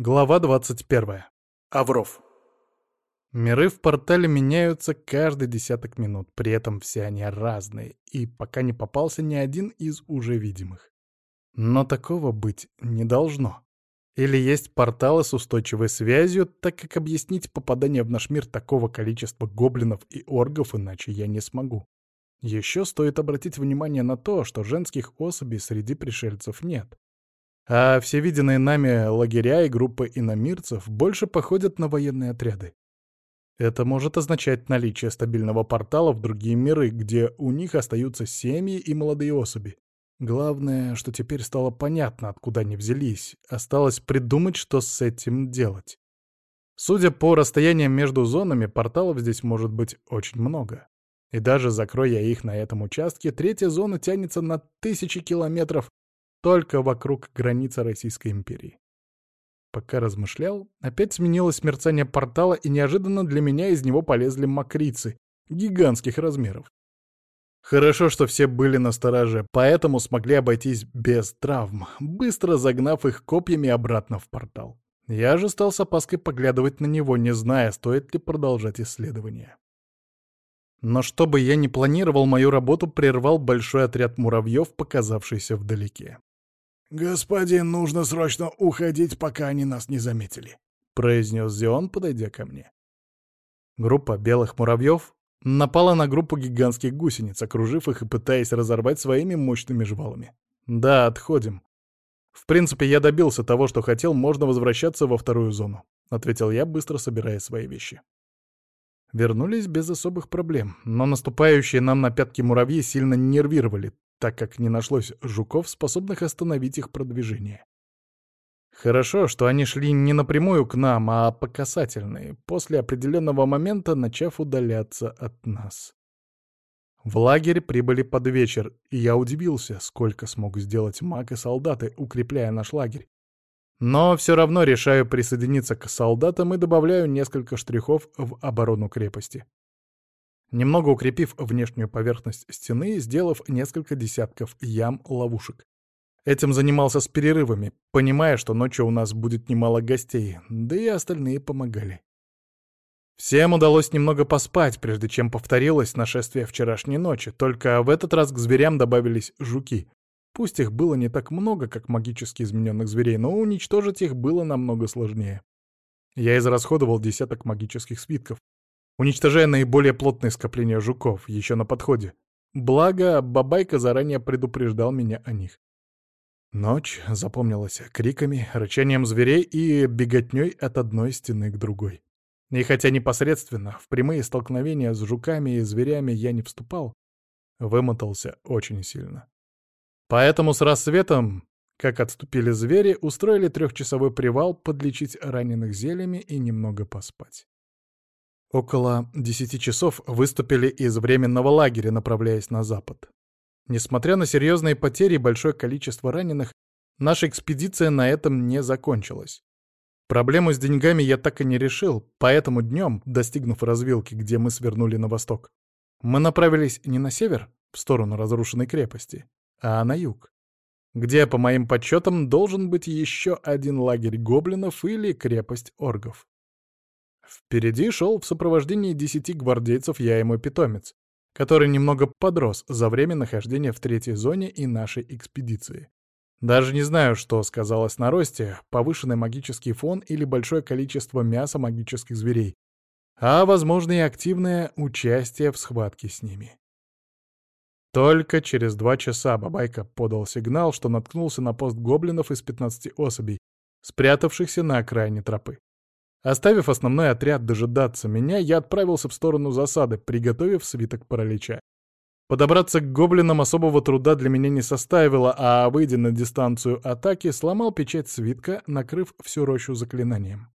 Глава 21. Авров. Миры в портале меняются каждый десяток минут, при этом все они разные, и пока не попался ни один из уже видимых. Но такого быть не должно. Или есть порталы с устойчивой связью, так как объяснить попадание в наш мир такого количества гоблинов и оргов иначе я не смогу. Еще стоит обратить внимание на то, что женских особей среди пришельцев нет. А все виденные нами лагеря и группы иномирцев больше походят на военные отряды. Это может означать наличие стабильного портала в другие миры, где у них остаются семьи и молодые особи. Главное, что теперь стало понятно, откуда они взялись. Осталось придумать, что с этим делать. Судя по расстояниям между зонами, порталов здесь может быть очень много. И даже закроя их на этом участке, третья зона тянется на тысячи километров только вокруг границы Российской империи. Пока размышлял, опять сменилось мерцание портала, и неожиданно для меня из него полезли мокрицы, гигантских размеров. Хорошо, что все были на стороже, поэтому смогли обойтись без травм, быстро загнав их копьями обратно в портал. Я же стал с опаской поглядывать на него, не зная, стоит ли продолжать исследование. Но чтобы я не планировал, мою работу прервал большой отряд муравьев, показавшийся вдалеке. «Господин, нужно срочно уходить, пока они нас не заметили», — произнес Зион, подойдя ко мне. Группа белых муравьев напала на группу гигантских гусениц, окружив их и пытаясь разорвать своими мощными жвалами. «Да, отходим. В принципе, я добился того, что хотел, можно возвращаться во вторую зону», — ответил я, быстро собирая свои вещи. Вернулись без особых проблем, но наступающие нам на пятки муравьи сильно нервировали, так как не нашлось жуков, способных остановить их продвижение. Хорошо, что они шли не напрямую к нам, а по касательной, после определенного момента начав удаляться от нас. В лагерь прибыли под вечер, и я удивился, сколько смог сделать маг и солдаты, укрепляя наш лагерь. Но все равно решаю присоединиться к солдатам и добавляю несколько штрихов в оборону крепости немного укрепив внешнюю поверхность стены, сделав несколько десятков ям-ловушек. Этим занимался с перерывами, понимая, что ночью у нас будет немало гостей, да и остальные помогали. Всем удалось немного поспать, прежде чем повторилось нашествие вчерашней ночи, только в этот раз к зверям добавились жуки. Пусть их было не так много, как магически измененных зверей, но уничтожить их было намного сложнее. Я израсходовал десяток магических свитков, уничтожая наиболее плотные скопления жуков, еще на подходе. Благо, Бабайка заранее предупреждал меня о них. Ночь запомнилась криками, рычанием зверей и беготней от одной стены к другой. И хотя непосредственно в прямые столкновения с жуками и зверями я не вступал, вымотался очень сильно. Поэтому с рассветом, как отступили звери, устроили трехчасовой привал подлечить раненых зельями и немного поспать. Около десяти часов выступили из временного лагеря, направляясь на запад. Несмотря на серьезные потери и большое количество раненых, наша экспедиция на этом не закончилась. Проблему с деньгами я так и не решил, поэтому днем, достигнув развилки, где мы свернули на восток, мы направились не на север, в сторону разрушенной крепости, а на юг, где, по моим подсчетам, должен быть еще один лагерь гоблинов или крепость оргов. Впереди шел в сопровождении десяти гвардейцев я и мой питомец, который немного подрос за время нахождения в третьей зоне и нашей экспедиции. Даже не знаю, что сказалось на росте, повышенный магический фон или большое количество мяса магических зверей, а, возможно, и активное участие в схватке с ними. Только через два часа Бабайка подал сигнал, что наткнулся на пост гоблинов из 15 особей, спрятавшихся на окраине тропы. Оставив основной отряд дожидаться меня, я отправился в сторону засады, приготовив свиток паралича. Подобраться к гоблинам особого труда для меня не составило, а, выйдя на дистанцию атаки, сломал печать свитка, накрыв всю рощу заклинанием.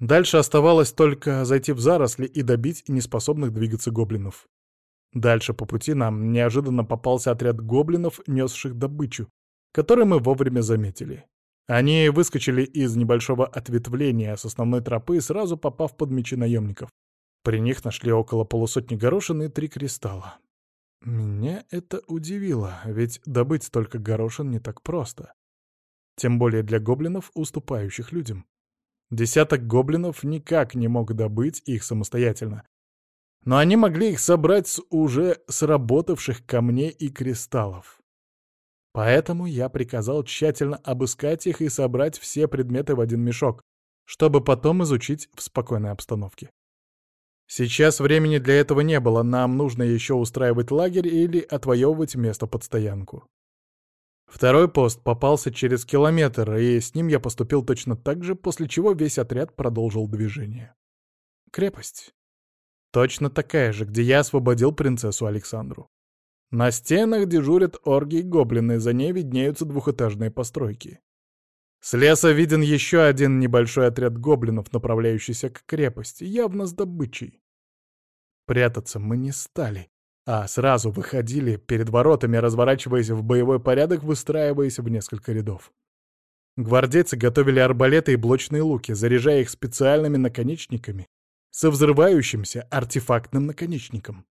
Дальше оставалось только зайти в заросли и добить неспособных двигаться гоблинов. Дальше по пути нам неожиданно попался отряд гоблинов, несших добычу, который мы вовремя заметили. Они выскочили из небольшого ответвления с основной тропы, сразу попав под мечи наемников. При них нашли около полусотни горошин и три кристалла. Меня это удивило, ведь добыть столько горошин не так просто. Тем более для гоблинов, уступающих людям. Десяток гоблинов никак не мог добыть их самостоятельно. Но они могли их собрать с уже сработавших камней и кристаллов. Поэтому я приказал тщательно обыскать их и собрать все предметы в один мешок, чтобы потом изучить в спокойной обстановке. Сейчас времени для этого не было, нам нужно еще устраивать лагерь или отвоевывать место под стоянку. Второй пост попался через километр, и с ним я поступил точно так же, после чего весь отряд продолжил движение. Крепость. Точно такая же, где я освободил принцессу Александру. На стенах дежурят орги и гоблины, за ней виднеются двухэтажные постройки. С леса виден еще один небольшой отряд гоблинов, направляющийся к крепости, явно с добычей. Прятаться мы не стали, а сразу выходили перед воротами, разворачиваясь в боевой порядок, выстраиваясь в несколько рядов. Гвардейцы готовили арбалеты и блочные луки, заряжая их специальными наконечниками со взрывающимся артефактным наконечником.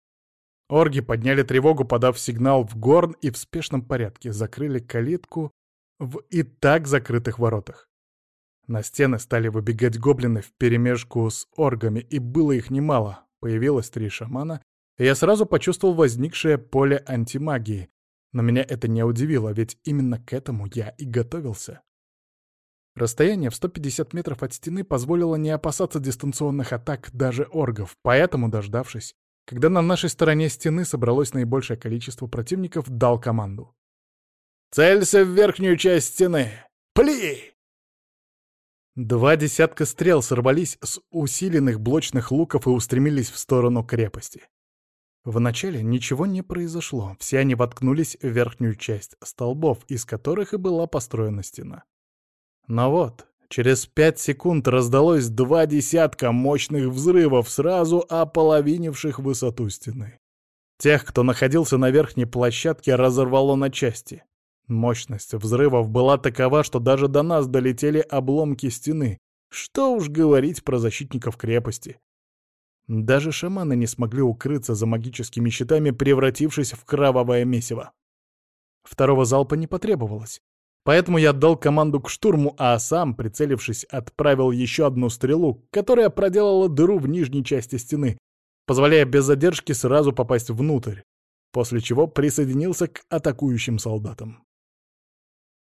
Орги подняли тревогу, подав сигнал в горн и в спешном порядке закрыли калитку в и так закрытых воротах. На стены стали выбегать гоблины вперемешку с оргами, и было их немало. Появилось три шамана я сразу почувствовал возникшее поле антимагии, но меня это не удивило, ведь именно к этому я и готовился. Расстояние в 150 метров от стены позволило не опасаться дистанционных атак даже оргов, поэтому, дождавшись, когда на нашей стороне стены собралось наибольшее количество противников, дал команду. «Целься в верхнюю часть стены! Пли!» Два десятка стрел сорвались с усиленных блочных луков и устремились в сторону крепости. Вначале ничего не произошло, все они воткнулись в верхнюю часть столбов, из которых и была построена стена. Но вот, через пять секунд раздалось два десятка мощных взрывов, сразу ополовинивших высоту стены. Тех, кто находился на верхней площадке, разорвало на части. Мощность взрывов была такова, что даже до нас долетели обломки стены. Что уж говорить про защитников крепости. Даже шаманы не смогли укрыться за магическими щитами, превратившись в кровавое месиво. Второго залпа не потребовалось. Поэтому я отдал команду к штурму, а сам, прицелившись, отправил еще одну стрелу, которая проделала дыру в нижней части стены, позволяя без задержки сразу попасть внутрь, после чего присоединился к атакующим солдатам.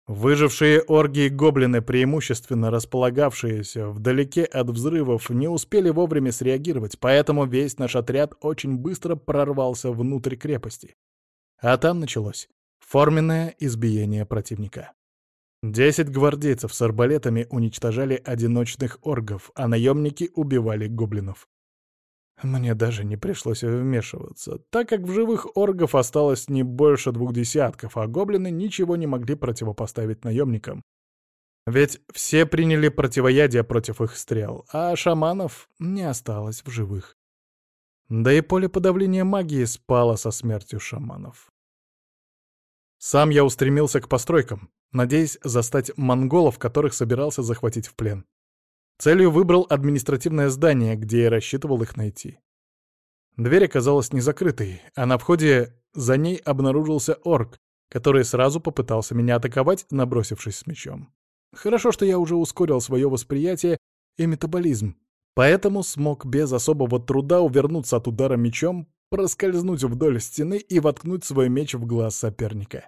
Выжившие орги и гоблины, преимущественно располагавшиеся вдалеке от взрывов, не успели вовремя среагировать, поэтому весь наш отряд очень быстро прорвался внутрь крепости. А там началось форменное избиение противника. Десять гвардейцев с арбалетами уничтожали одиночных оргов, а наемники убивали гоблинов. Мне даже не пришлось вмешиваться, так как в живых оргов осталось не больше двух десятков, а гоблины ничего не могли противопоставить наемникам. Ведь все приняли противоядие против их стрел, а шаманов не осталось в живых. Да и поле подавления магии спало со смертью шаманов. Сам я устремился к постройкам, надеясь застать монголов, которых собирался захватить в плен. Целью выбрал административное здание, где я рассчитывал их найти. Дверь оказалась не закрытой, а на входе за ней обнаружился орк, который сразу попытался меня атаковать, набросившись с мечом. Хорошо, что я уже ускорил свое восприятие и метаболизм, поэтому смог без особого труда увернуться от удара мечом, проскользнуть вдоль стены и воткнуть свой меч в глаз соперника.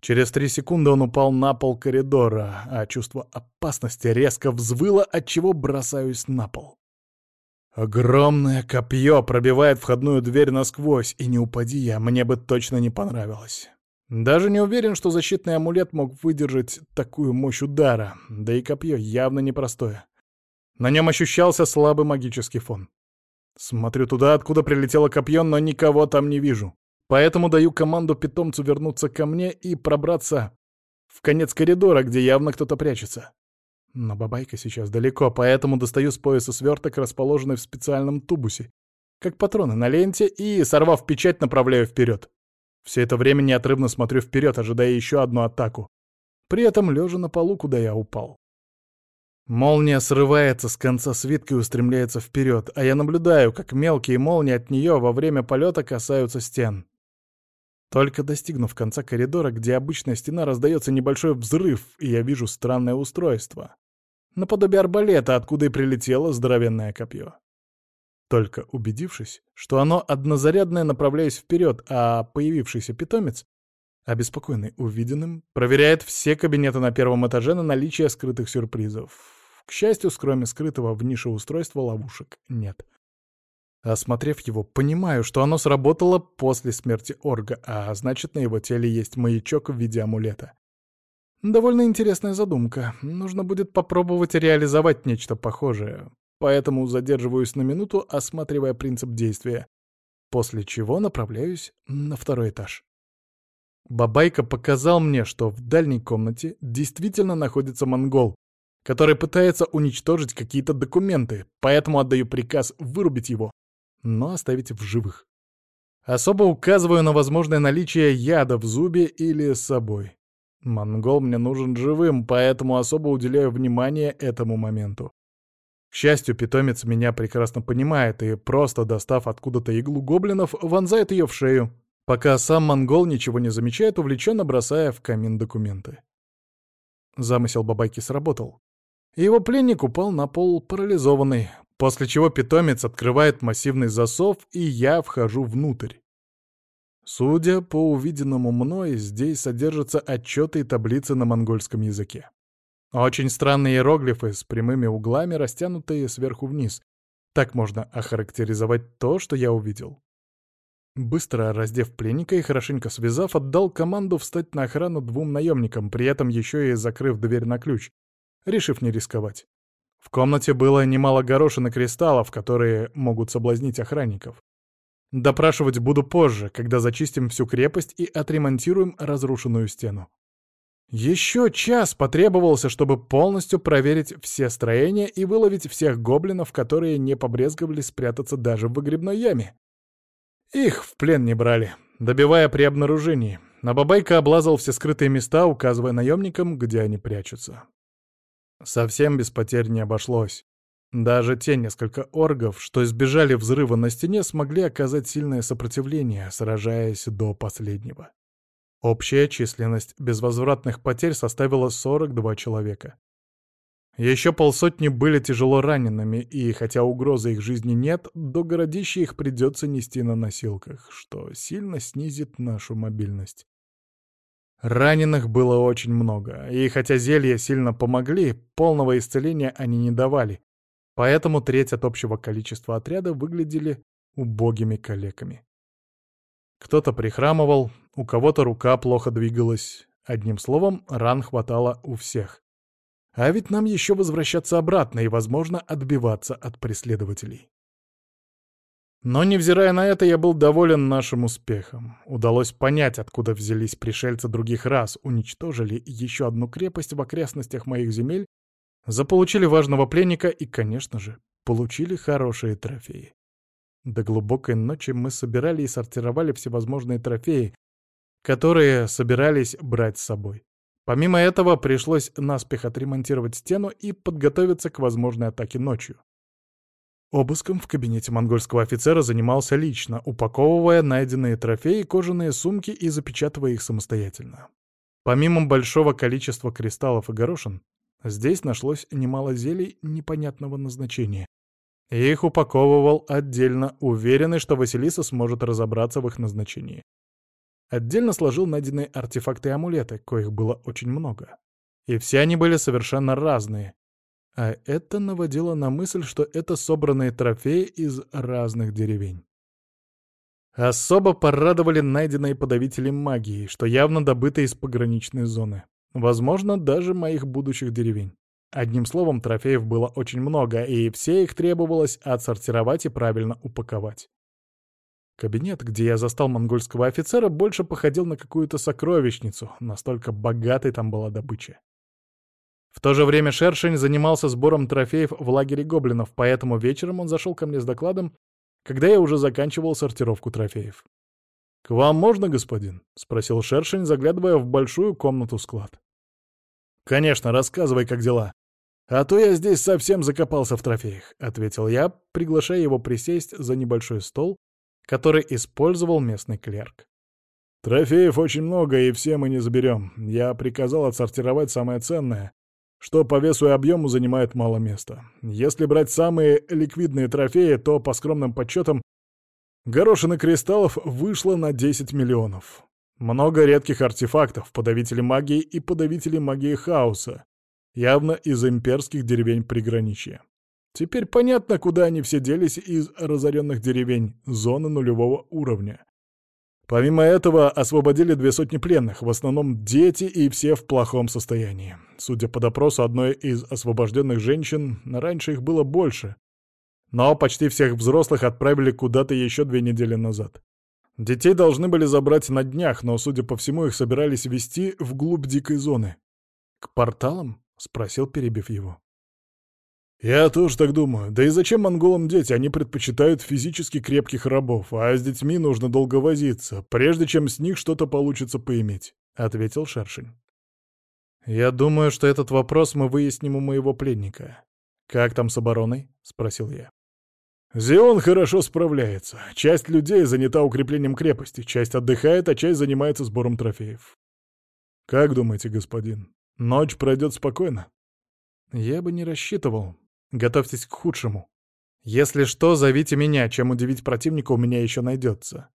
Через три секунды он упал на пол коридора, а чувство опасности резко взвыло, отчего бросаюсь на пол. Огромное копье пробивает входную дверь насквозь, и не упади я, мне бы точно не понравилось. Даже не уверен, что защитный амулет мог выдержать такую мощь удара, да и копье явно непростое. На нем ощущался слабый магический фон. Смотрю туда, откуда прилетело копье, но никого там не вижу. Поэтому даю команду питомцу вернуться ко мне и пробраться в конец коридора, где явно кто-то прячется. Но бабайка сейчас далеко, поэтому достаю с пояса сверток, расположенный в специальном тубусе, как патроны на ленте, и, сорвав печать, направляю вперед. Все это время неотрывно смотрю вперед, ожидая еще одну атаку. При этом лежа на полу, куда я упал. Молния срывается с конца свитка и устремляется вперед, а я наблюдаю, как мелкие молнии от нее во время полета касаются стен. Только достигнув конца коридора, где обычная стена, раздается небольшой взрыв, и я вижу странное устройство. наподобие арбалета, откуда и прилетело здоровенное копье. Только убедившись, что оно однозарядное, направляясь вперед, а появившийся питомец, обеспокоенный увиденным, проверяет все кабинеты на первом этаже на наличие скрытых сюрпризов. К счастью, кроме скрытого в нише устройства ловушек нет. Осмотрев его, понимаю, что оно сработало после смерти Орга, а значит, на его теле есть маячок в виде амулета. Довольно интересная задумка. Нужно будет попробовать реализовать нечто похожее. Поэтому задерживаюсь на минуту, осматривая принцип действия, после чего направляюсь на второй этаж. Бабайка показал мне, что в дальней комнате действительно находится монгол, который пытается уничтожить какие-то документы, поэтому отдаю приказ вырубить его, но оставить в живых. Особо указываю на возможное наличие яда в зубе или с собой. Монгол мне нужен живым, поэтому особо уделяю внимание этому моменту. К счастью, питомец меня прекрасно понимает и, просто достав откуда-то иглу гоблинов, вонзает ее в шею, пока сам монгол ничего не замечает, увлеченно бросая в камин документы. Замысел бабайки сработал. Его пленник упал на пол парализованный, после чего питомец открывает массивный засов, и я вхожу внутрь. Судя по увиденному мной, здесь содержатся отчеты и таблицы на монгольском языке. Очень странные иероглифы с прямыми углами, растянутые сверху вниз. Так можно охарактеризовать то, что я увидел. Быстро раздев пленника и хорошенько связав, отдал команду встать на охрану двум наемникам, при этом еще и закрыв дверь на ключ, решив не рисковать. В комнате было немало горошин и кристаллов, которые могут соблазнить охранников. Допрашивать буду позже, когда зачистим всю крепость и отремонтируем разрушенную стену. Еще час потребовался, чтобы полностью проверить все строения и выловить всех гоблинов, которые не побрезговали спрятаться даже в выгребной яме. Их в плен не брали, добивая при обнаружении, а Бабайка облазал все скрытые места, указывая наемникам, где они прячутся. Совсем без потерь не обошлось. Даже те несколько оргов, что избежали взрыва на стене, смогли оказать сильное сопротивление, сражаясь до последнего. Общая численность безвозвратных потерь составила 42 человека. Еще полсотни были тяжело ранеными, и хотя угрозы их жизни нет, до городища их придется нести на носилках, что сильно снизит нашу мобильность. Раненых было очень много, и хотя зелья сильно помогли, полного исцеления они не давали, Поэтому треть от общего количества отряда выглядели убогими калеками. Кто-то прихрамывал, у кого-то рука плохо двигалась. Одним словом, ран хватало у всех. А ведь нам еще возвращаться обратно и, возможно, отбиваться от преследователей. Но, невзирая на это, я был доволен нашим успехом. Удалось понять, откуда взялись пришельцы других рас, уничтожили еще одну крепость в окрестностях моих земель Заполучили важного пленника и, конечно же, получили хорошие трофеи. До глубокой ночи мы собирали и сортировали всевозможные трофеи, которые собирались брать с собой. Помимо этого, пришлось наспех отремонтировать стену и подготовиться к возможной атаке ночью. Обыском в кабинете монгольского офицера занимался лично, упаковывая найденные трофеи, кожаные сумки и запечатывая их самостоятельно. Помимо большого количества кристаллов и горошин, Здесь нашлось немало зелий непонятного назначения. Их упаковывал отдельно, уверенный, что Василиса сможет разобраться в их назначении. Отдельно сложил найденные артефакты и амулеты, коих было очень много. И все они были совершенно разные. А это наводило на мысль, что это собранные трофеи из разных деревень. Особо порадовали найденные подавители магии, что явно добыты из пограничной зоны. Возможно, даже моих будущих деревень. Одним словом, трофеев было очень много, и все их требовалось отсортировать и правильно упаковать. Кабинет, где я застал монгольского офицера, больше походил на какую-то сокровищницу, настолько богатой там была добыча. В то же время Шершень занимался сбором трофеев в лагере гоблинов, поэтому вечером он зашел ко мне с докладом, когда я уже заканчивал сортировку трофеев. «К вам можно, господин?» — спросил Шершень, заглядывая в большую комнату-склад. «Конечно, рассказывай, как дела». «А то я здесь совсем закопался в трофеях», — ответил я, приглашая его присесть за небольшой стол, который использовал местный клерк. «Трофеев очень много, и все мы не заберем. Я приказал отсортировать самое ценное, что по весу и объему занимает мало места. Если брать самые ликвидные трофеи, то, по скромным подсчетам, горошины кристаллов вышло на 10 миллионов. Много редких артефактов, подавители магии и подавители магии хаоса, явно из имперских деревень приграничья. Теперь понятно, куда они все делись из разоренных деревень, зоны нулевого уровня. Помимо этого, освободили две сотни пленных, в основном дети и все в плохом состоянии. Судя по допросу одной из освобожденных женщин, раньше их было больше. Но почти всех взрослых отправили куда-то еще две недели назад. Детей должны были забрать на днях, но, судя по всему, их собирались вести вглубь дикой зоны. «К порталам?» — спросил, перебив его. «Я тоже так думаю. Да и зачем монголам дети? Они предпочитают физически крепких рабов, а с детьми нужно долго возиться, прежде чем с них что-то получится поиметь», — ответил Шершень. «Я думаю, что этот вопрос мы выясним у моего пленника. Как там с обороной?» — спросил я. «Зион хорошо справляется. Часть людей занята укреплением крепости, часть отдыхает, а часть занимается сбором трофеев. Как думаете, господин, ночь пройдет спокойно?» «Я бы не рассчитывал. Готовьтесь к худшему. Если что, зовите меня, чем удивить противника у меня еще найдется.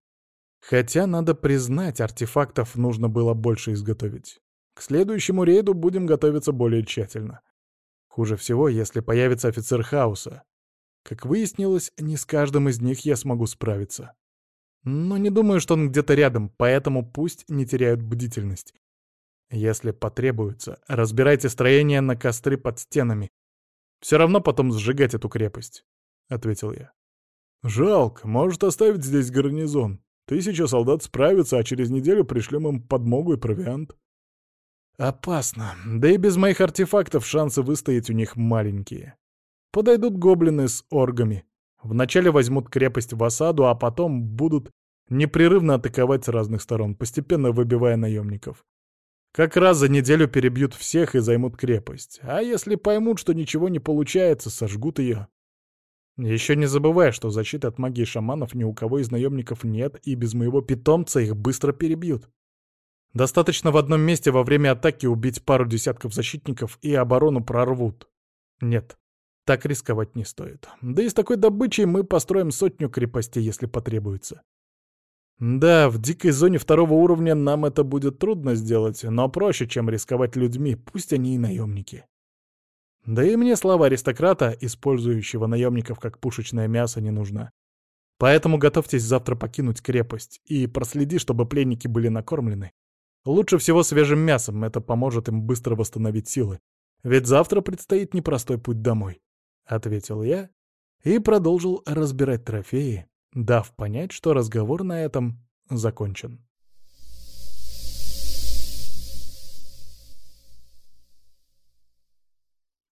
Хотя, надо признать, артефактов нужно было больше изготовить. К следующему рейду будем готовиться более тщательно. Хуже всего, если появится офицер хаоса. Как выяснилось, не с каждым из них я смогу справиться. Но не думаю, что он где-то рядом, поэтому пусть не теряют бдительность. Если потребуется, разбирайте строение на костры под стенами, все равно потом сжигать эту крепость», — ответил я. «Жалко, может оставить здесь гарнизон. Тысяча солдат справятся, а через неделю пришлем им подмогу и провиант». «Опасно. Да и без моих артефактов шансы выстоять у них маленькие. Подойдут гоблины с оргами. Вначале возьмут крепость в осаду, а потом будут непрерывно атаковать с разных сторон, постепенно выбивая наемников. Как раз за неделю перебьют всех и займут крепость. А если поймут, что ничего не получается, сожгут ее. Еще не забывай, что защиты от магии шаманов ни у кого из наемников нет, и без моего питомца их быстро перебьют. Достаточно в одном месте во время атаки убить пару десятков защитников, и оборону прорвут. Нет, так рисковать не стоит. Да и с такой добычей мы построим сотню крепостей, если потребуется. Да, в дикой зоне второго уровня нам это будет трудно сделать, но проще, чем рисковать людьми, пусть они и наемники. Да и мне слава аристократа, использующего наемников как пушечное мясо, не нужна. Поэтому готовьтесь завтра покинуть крепость и проследи, чтобы пленники были накормлены. Лучше всего свежим мясом, это поможет им быстро восстановить силы. Ведь завтра предстоит непростой путь домой, — ответил я и продолжил разбирать трофеи, дав понять, что разговор на этом закончен.